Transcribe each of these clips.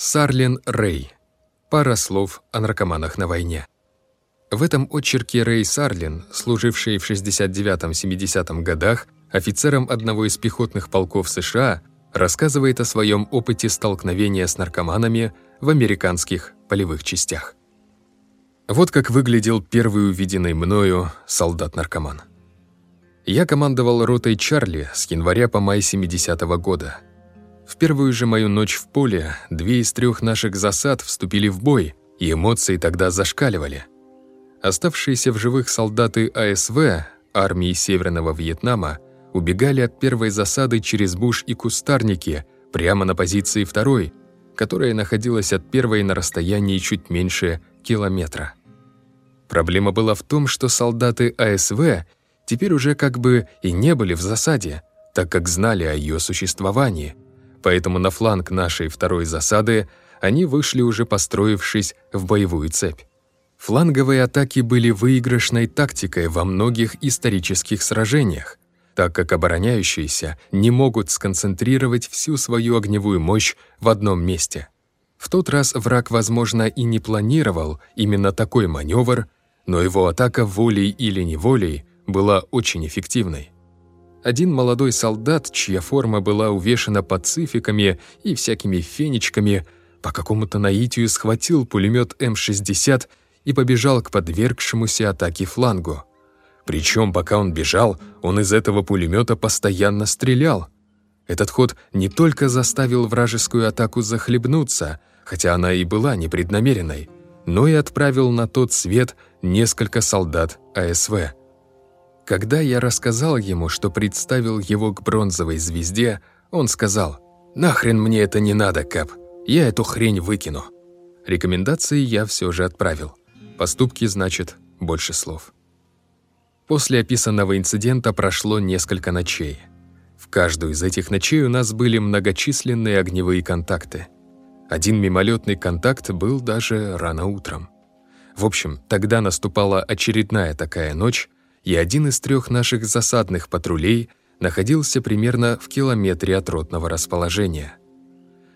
Сарлин Рэй. Пара слов о наркоманах на войне. В этом очерке Рэй Сарлин, служивший в 69-70 годах офицером одного из пехотных полков США, рассказывает о своем опыте столкновения с наркоманами в американских полевых частях. Вот как выглядел первый увиденный мною солдат-наркоман. Я командовал ротой Чарли с января по май 70-го года – в первую же мою ночь в поле две из трех наших засад вступили в бой, и эмоции тогда зашкаливали. Оставшиеся в живых солдаты АСВ, армии Северного Вьетнама, убегали от первой засады через буш и кустарники прямо на позиции второй, которая находилась от первой на расстоянии чуть меньше километра. Проблема была в том, что солдаты АСВ теперь уже как бы и не были в засаде, так как знали о ее существовании – поэтому на фланг нашей второй засады они вышли уже построившись в боевую цепь. Фланговые атаки были выигрышной тактикой во многих исторических сражениях, так как обороняющиеся не могут сконцентрировать всю свою огневую мощь в одном месте. В тот раз враг, возможно, и не планировал именно такой маневр, но его атака волей или неволей была очень эффективной. Один молодой солдат, чья форма была увешана пацификами и всякими фенечками, по какому-то наитию схватил пулемет М-60 и побежал к подвергшемуся атаке флангу. Причем, пока он бежал, он из этого пулемета постоянно стрелял. Этот ход не только заставил вражескую атаку захлебнуться, хотя она и была непреднамеренной, но и отправил на тот свет несколько солдат АСВ. Когда я рассказал ему, что представил его к бронзовой звезде, он сказал, «Нахрен мне это не надо, Кап, я эту хрень выкину». Рекомендации я все же отправил. Поступки, значит, больше слов. После описанного инцидента прошло несколько ночей. В каждую из этих ночей у нас были многочисленные огневые контакты. Один мимолетный контакт был даже рано утром. В общем, тогда наступала очередная такая ночь, и один из трех наших засадных патрулей находился примерно в километре от ротного расположения.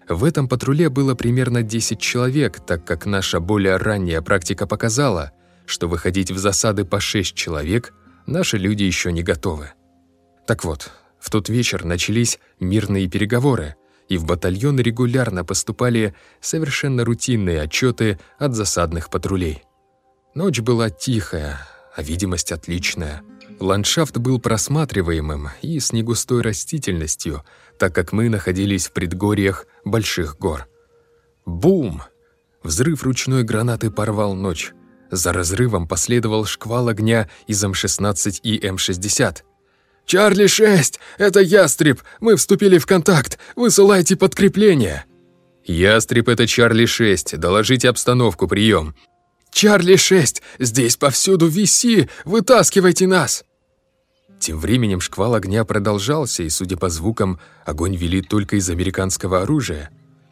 В этом патруле было примерно 10 человек, так как наша более ранняя практика показала, что выходить в засады по 6 человек наши люди еще не готовы. Так вот, в тот вечер начались мирные переговоры, и в батальон регулярно поступали совершенно рутинные отчеты от засадных патрулей. Ночь была тихая, а видимость отличная. Ландшафт был просматриваемым и с негустой растительностью, так как мы находились в предгорьях больших гор. Бум! Взрыв ручной гранаты порвал ночь. За разрывом последовал шквал огня из М-16 и М-60. «Чарли-6! Это Ястреб! Мы вступили в контакт! Высылайте подкрепление!» «Ястреб — это Чарли-6. Доложите обстановку, прием. «Чарли-6! Здесь повсюду виси! Вытаскивайте нас!» Тем временем шквал огня продолжался, и, судя по звукам, огонь вели только из американского оружия.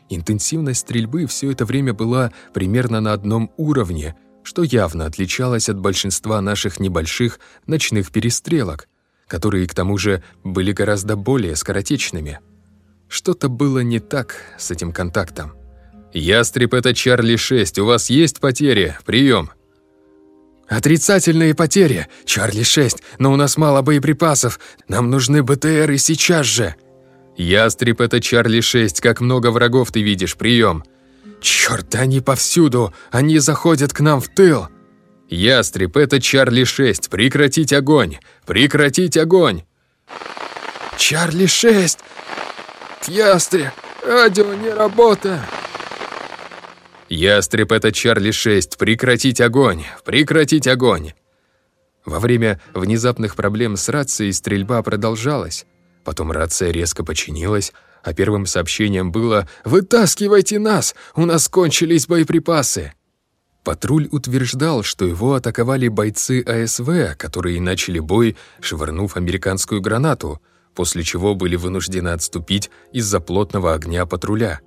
Интенсивность стрельбы все это время была примерно на одном уровне, что явно отличалось от большинства наших небольших ночных перестрелок, которые, к тому же, были гораздо более скоротечными. Что-то было не так с этим контактом. «Ястреб — это Чарли-6, у вас есть потери? Прием!» «Отрицательные потери! Чарли-6, но у нас мало боеприпасов. Нам нужны БТРы сейчас же!» «Ястреб — это Чарли-6, как много врагов ты видишь, прием!» «Черт, они повсюду! Они заходят к нам в тыл!» «Ястреб — это Чарли-6, прекратить огонь! Прекратить огонь!» «Чарли-6! Ястреб, радио не работает!» «Ястреб — это Чарли-6! Прекратить огонь! Прекратить огонь!» Во время внезапных проблем с рацией стрельба продолжалась. Потом рация резко починилась, а первым сообщением было «Вытаскивайте нас! У нас кончились боеприпасы!» Патруль утверждал, что его атаковали бойцы АСВ, которые начали бой, швырнув американскую гранату, после чего были вынуждены отступить из-за плотного огня патруля.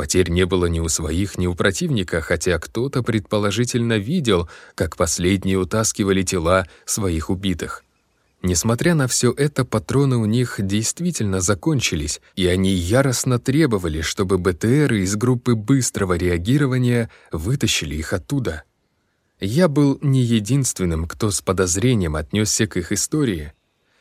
Потерь не было ни у своих, ни у противника, хотя кто-то предположительно видел, как последние утаскивали тела своих убитых. Несмотря на все это, патроны у них действительно закончились, и они яростно требовали, чтобы БТРы из группы быстрого реагирования вытащили их оттуда. Я был не единственным, кто с подозрением отнесся к их истории.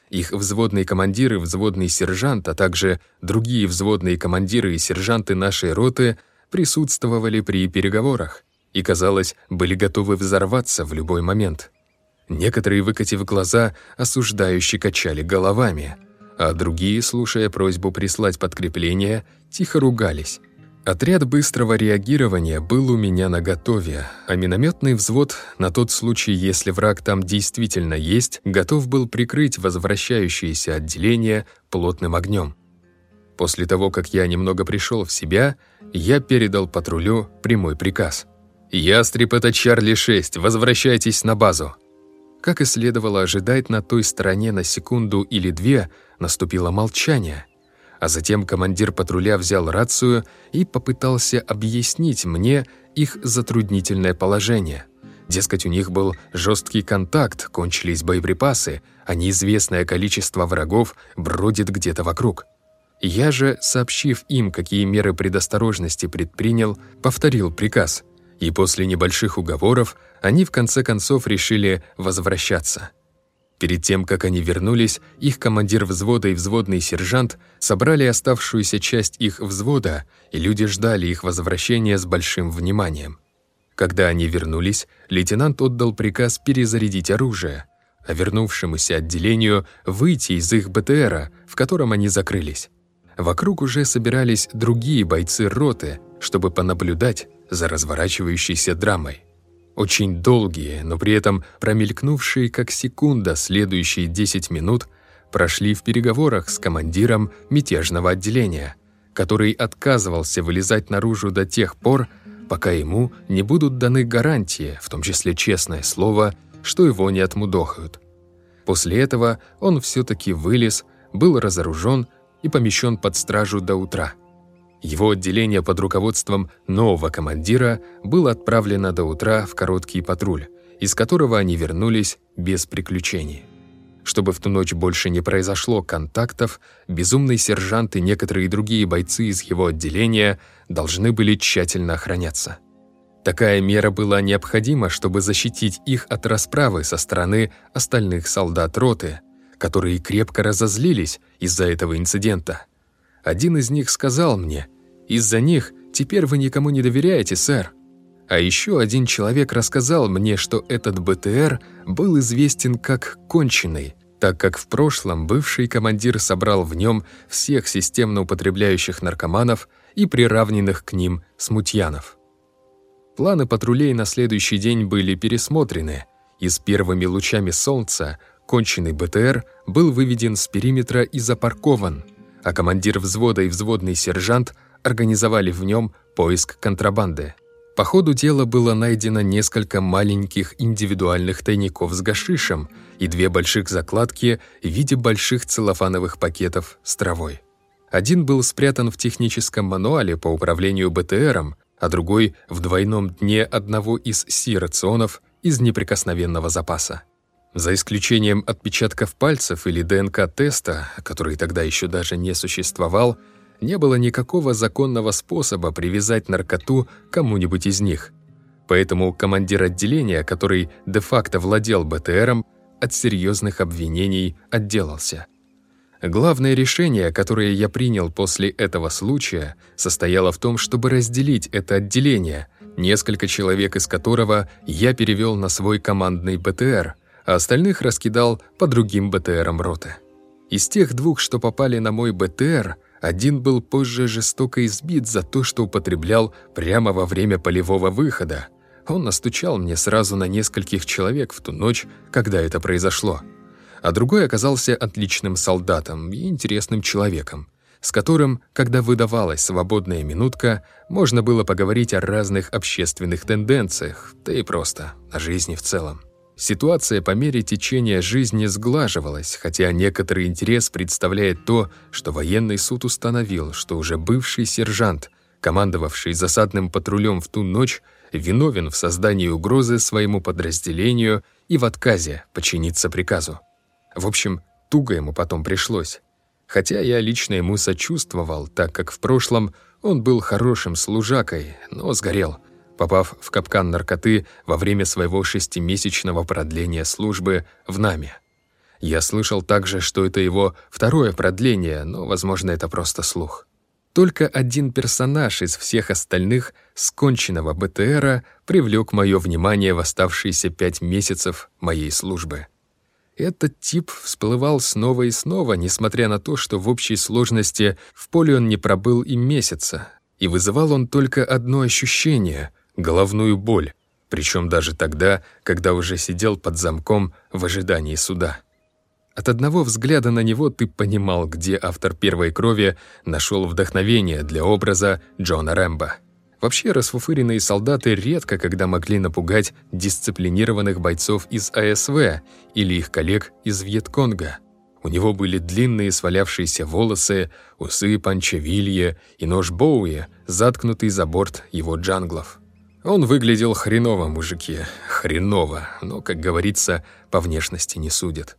Их взводные командиры, взводный сержант, а также другие взводные командиры и сержанты нашей роты присутствовали при переговорах и, казалось, были готовы взорваться в любой момент. Некоторые, выкатив глаза, осуждающе качали головами, а другие, слушая просьбу прислать подкрепление, тихо ругались. Отряд быстрого реагирования был у меня наготове, а минометный взвод, на тот случай, если враг там действительно есть, готов был прикрыть возвращающееся отделение плотным огнем. После того, как я немного пришел в себя, я передал патрулю прямой приказ. «Ястреб — это Чарли-6, возвращайтесь на базу!» Как и следовало ожидать, на той стороне на секунду или две наступило молчание, а затем командир патруля взял рацию и попытался объяснить мне их затруднительное положение. Дескать, у них был жесткий контакт, кончились боеприпасы, а неизвестное количество врагов бродит где-то вокруг. Я же, сообщив им, какие меры предосторожности предпринял, повторил приказ – и после небольших уговоров они в конце концов решили возвращаться. Перед тем, как они вернулись, их командир взвода и взводный сержант собрали оставшуюся часть их взвода, и люди ждали их возвращения с большим вниманием. Когда они вернулись, лейтенант отдал приказ перезарядить оружие, а вернувшемуся отделению выйти из их БТРа, в котором они закрылись. Вокруг уже собирались другие бойцы роты, чтобы понаблюдать, за разворачивающейся драмой. Очень долгие, но при этом промелькнувшие как секунда следующие 10 минут прошли в переговорах с командиром мятежного отделения, который отказывался вылезать наружу до тех пор, пока ему не будут даны гарантии, в том числе честное слово, что его не отмудохают. После этого он все-таки вылез, был разоружен и помещен под стражу до утра – его отделение под руководством нового командира было отправлено до утра в короткий патруль, из которого они вернулись без приключений. Чтобы в ту ночь больше не произошло контактов, безумный сержант и некоторые другие бойцы из его отделения должны были тщательно охраняться. Такая мера была необходима, чтобы защитить их от расправы со стороны остальных солдат роты, которые крепко разозлились из-за этого инцидента. Один из них сказал мне, «Из-за них теперь вы никому не доверяете, сэр». А еще один человек рассказал мне, что этот БТР был известен как «конченый», так как в прошлом бывший командир собрал в нем всех системно употребляющих наркоманов и приравненных к ним смутьянов. Планы патрулей на следующий день были пересмотрены, и с первыми лучами солнца конченый БТР был выведен с периметра и запаркован – а командир взвода и взводный сержант организовали в нем поиск контрабанды. По ходу дела было найдено несколько маленьких индивидуальных тайников с гашишем и две больших закладки в виде больших целлофановых пакетов с травой. Один был спрятан в техническом мануале по управлению БТРом, а другой — в двойном дне одного из си-рационов из неприкосновенного запаса. За исключением отпечатков пальцев или ДНК-теста, который тогда еще даже не существовал, не было никакого законного способа привязать наркоту кому-нибудь из них. Поэтому командир отделения, который де-факто владел БТРом, от серьезных обвинений отделался. Главное решение, которое я принял после этого случая, состояло в том, чтобы разделить это отделение, несколько человек из которого я перевел на свой командный БТР – а остальных раскидал по другим БТРам роты. Из тех двух, что попали на мой БТР, один был позже жестоко избит за то, что употреблял прямо во время полевого выхода. Он настучал мне сразу на нескольких человек в ту ночь, когда это произошло. А другой оказался отличным солдатом и интересным человеком, с которым, когда выдавалась свободная минутка, можно было поговорить о разных общественных тенденциях, да и просто о жизни в целом. Ситуация по мере течения жизни сглаживалась, хотя некоторый интерес представляет то, что военный суд установил, что уже бывший сержант, командовавший засадным патрулем в ту ночь, виновен в создании угрозы своему подразделению и в отказе подчиниться приказу. В общем, туго ему потом пришлось. Хотя я лично ему сочувствовал, так как в прошлом он был хорошим служакой, но сгорел, попав в капкан наркоты во время своего шестимесячного продления службы в НАМе. Я слышал также, что это его второе продление, но, возможно, это просто слух. Только один персонаж из всех остальных сконченного БТРа привлек мое внимание в оставшиеся пять месяцев моей службы. Этот тип всплывал снова и снова, несмотря на то, что в общей сложности в поле он не пробыл и месяца, и вызывал он только одно ощущение — головную боль, причем даже тогда, когда уже сидел под замком в ожидании суда. От одного взгляда на него ты понимал, где автор «Первой крови» нашел вдохновение для образа Джона Рэмбо. Вообще, расфуфыренные солдаты редко когда могли напугать дисциплинированных бойцов из АСВ или их коллег из Вьетконга. У него были длинные свалявшиеся волосы, усы панчевилье и нож Боуи, заткнутый за борт его джанглов. Он выглядел хреново, мужики, хреново, но, как говорится, по внешности не судят.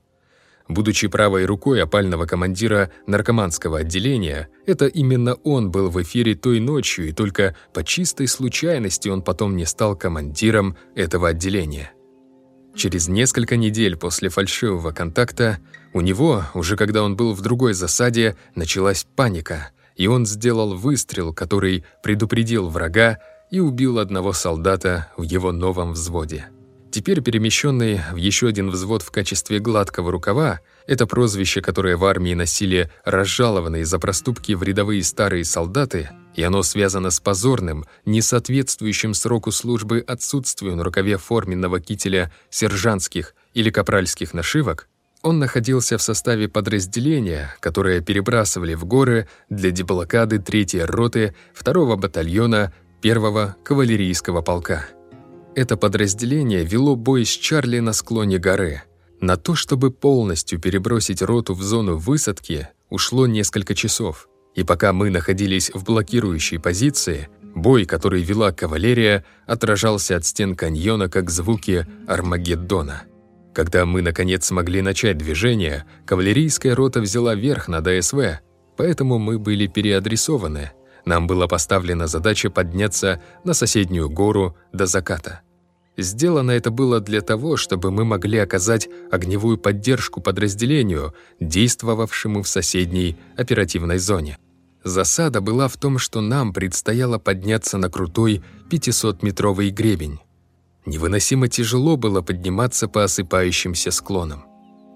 Будучи правой рукой опального командира наркоманского отделения, это именно он был в эфире той ночью, и только по чистой случайности он потом не стал командиром этого отделения. Через несколько недель после фальшивого контакта у него, уже когда он был в другой засаде, началась паника, и он сделал выстрел, который предупредил врага и убил одного солдата в его новом взводе. Теперь перемещенный в еще один взвод в качестве гладкого рукава, это прозвище, которое в армии носили разжалованные за проступки в рядовые старые солдаты, и оно связано с позорным, несоответствующим сроку службы отсутствию на рукаве форменного кителя сержантских или капральских нашивок, он находился в составе подразделения, которое перебрасывали в горы для деблокады 3-й роты 2-го батальона 1-го кавалерийского полка. Это подразделение вело бой с Чарли на склоне горы. На то, чтобы полностью перебросить роту в зону высадки, ушло несколько часов. И пока мы находились в блокирующей позиции, бой, который вела кавалерия, отражался от стен каньона как звуки Армагеддона. Когда мы, наконец, смогли начать движение, кавалерийская рота взяла верх над АСВ, поэтому мы были переадресованы – нам была поставлена задача подняться на соседнюю гору до заката. Сделано это было для того, чтобы мы могли оказать огневую поддержку подразделению, действовавшему в соседней оперативной зоне. Засада была в том, что нам предстояло подняться на крутой 500-метровый гребень. Невыносимо тяжело было подниматься по осыпающимся склонам.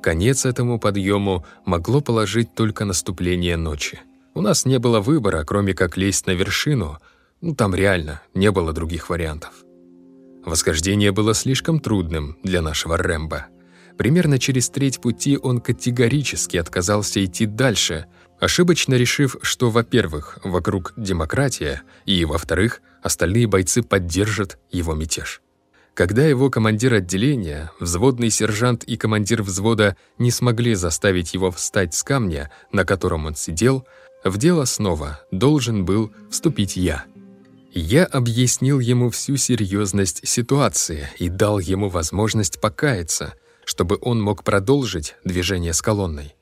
Конец этому подъему могло положить только наступление ночи. У нас не было выбора, кроме как лезть на вершину. Ну, там реально не было других вариантов. Восхождение было слишком трудным для нашего Рэмбо. Примерно через треть пути он категорически отказался идти дальше, ошибочно решив, что, во-первых, вокруг демократия, и, во-вторых, остальные бойцы поддержат его мятеж. Когда его командир отделения, взводный сержант и командир взвода не смогли заставить его встать с камня, на котором он сидел, в дело снова должен был вступить я. Я объяснил ему всю серьезность ситуации и дал ему возможность покаяться, чтобы он мог продолжить движение с колонной.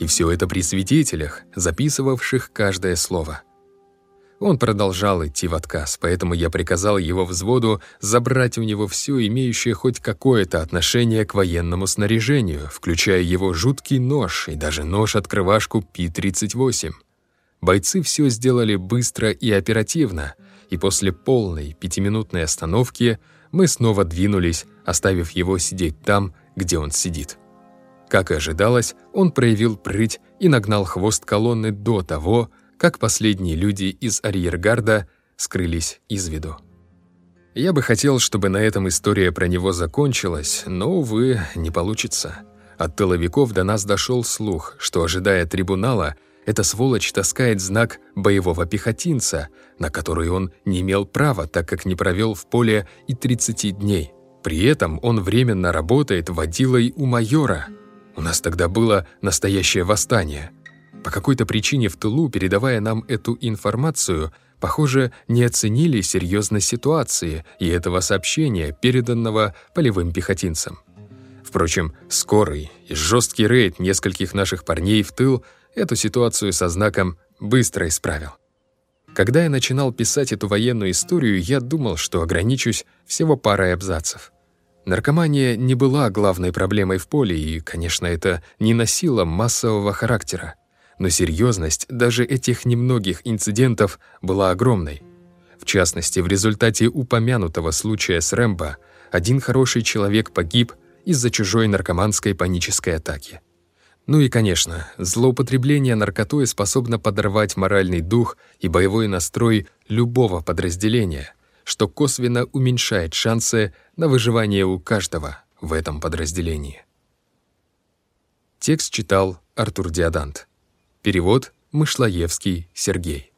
И все это при свидетелях, записывавших каждое слово. Он продолжал идти в отказ, поэтому я приказал его взводу забрать у него все, имеющее хоть какое-то отношение к военному снаряжению, включая его жуткий нож и даже нож-открывашку Пи-38. Бойцы все сделали быстро и оперативно, и после полной пятиминутной остановки мы снова двинулись, оставив его сидеть там, где он сидит. Как и ожидалось, он проявил прыть и нагнал хвост колонны до того, как последние люди из арьергарда скрылись из виду. Я бы хотел, чтобы на этом история про него закончилась, но, увы, не получится. От тыловиков до нас дошел слух, что, ожидая трибунала, эта сволочь таскает знак боевого пехотинца, на который он не имел права, так как не провел в поле и 30 дней. При этом он временно работает водилой у майора. У нас тогда было настоящее восстание. По какой-то причине в тылу, передавая нам эту информацию, похоже, не оценили серьезность ситуации и этого сообщения, переданного полевым пехотинцам Впрочем, скорый и жесткий рейд нескольких наших парней в тыл эту ситуацию со знаком быстро исправил. Когда я начинал писать эту военную историю, я думал, что ограничусь всего парой абзацев. Наркомания не была главной проблемой в поле, и, конечно, это не носило массового характера. Но серьезность даже этих немногих инцидентов была огромной. В частности, в результате упомянутого случая с Рэмбо один хороший человек погиб из-за чужой наркоманской панической атаки. Ну и, конечно, злоупотребление наркотой способно подорвать моральный дух и боевой настрой любого подразделения, что косвенно уменьшает шансы на выживание у каждого в этом подразделении. Текст читал Артур Диадант. Перевод Мышлоевский Сергей.